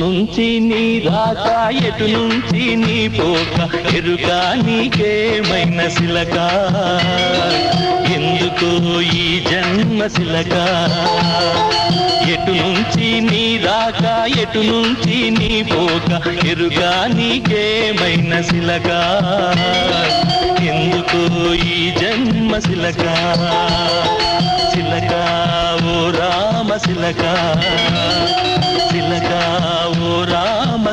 నుంచి నీ రాక ఎటు నుంచి నీ పోక ఎరుక నీకేమైన శిలక? ఎందుకో ఈ జన్మ శిలక? ఎటు నుంచి నీ రాక ఎటు నుంచి నీ పోక ఎరుక నీకేమైన శిలక? ఎందుకో ఈ జన్మ శిలక? శిలక ఓ రామ శిలక? సిలక ఓ రామ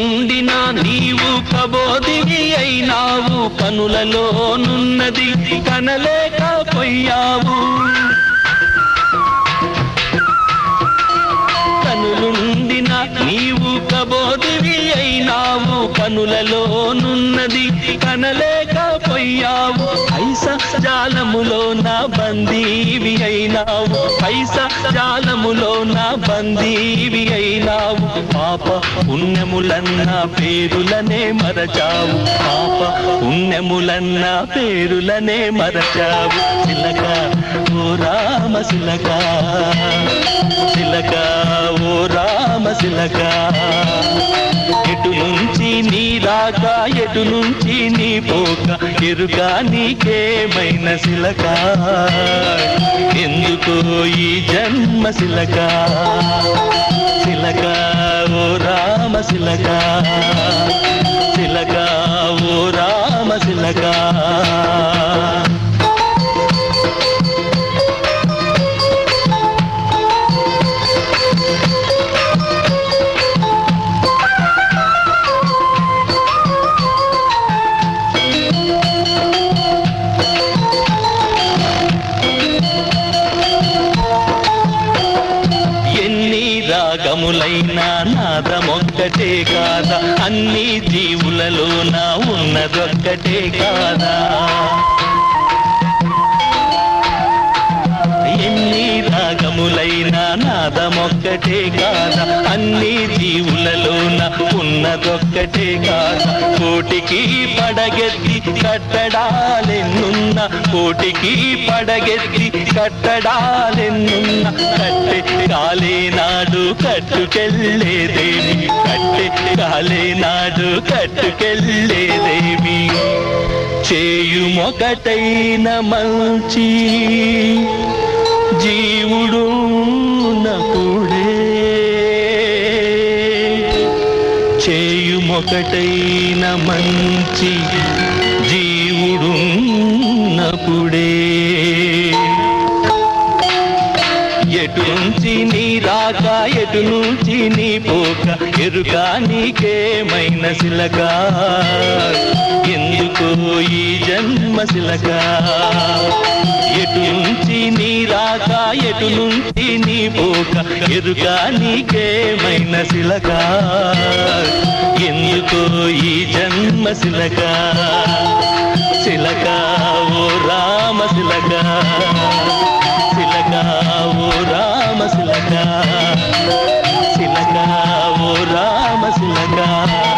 ఉండినా నీవు కబోదివి అయినావు. కనులలోనున్నది కనలేకపోయావు కనులుండిన నీవు కబోదివి అయినావు. కనులలోనున్నది కనలేకపోయావు పైస జాలములో నా బందీవి అయినావు. పైస జాలములో నా బందీవి అయినావు. పాప పుణ్యములన్న పేరులనే మరచావు. పాప పుణ్యములన్న పేరులనే మరచావు. సిలక ఓ రామ సిలక సిలక ఓ రామ సిలక రాక ఎటు నుంచి నీ పోక? ఎరుగా నీకేమైన శిలక? ఎందుకో ఈ జన్మ శిలక? శిలక ఓ రామ శిలక? శిలక ఓ రామ శిలకా? రాగములైనా నాదమొక్కటే కాదా? అన్ని జీవులలో నా ఉన్నదొక్కటే కాదా? ఎన్ని రాగములైనా నాదమొక్కటే కాదా? అన్ని జీవులలో జీవులలోన ఉన్నదొక్కటే కాదా. కోటికి పడగెత్తి కట్టడాలెన్నున్న కోటికి పడగెత్తి కట్టడాలెన్నున్న కట్టె కాలేనాడు కట్టుకెళ్ళేదేమి? కట్టె కాలేనాడు కట్టుకెళ్ళేదేమి? చేయుమొకటైన మంచి ఒకటైన మంచి జీవుడున్నప్పుడే. ఎటు నుంచి నీ రాక ఎటు నుంచి నీ పోక ఎరుక నీకేమైన శిలక? ఎందుకో ఈ జన్మ శిలక? ఎటు నుంచి నీ రాక ఎటు నుంచి పోక ఎరుగా నీకేమైన శిలక? ఎందుకో ఈ జన్మ శిలక? శిలక ఓ రామ శిలక? శిలక ఓ రామ శిలక? శిలక ఓ రామ శిలకా?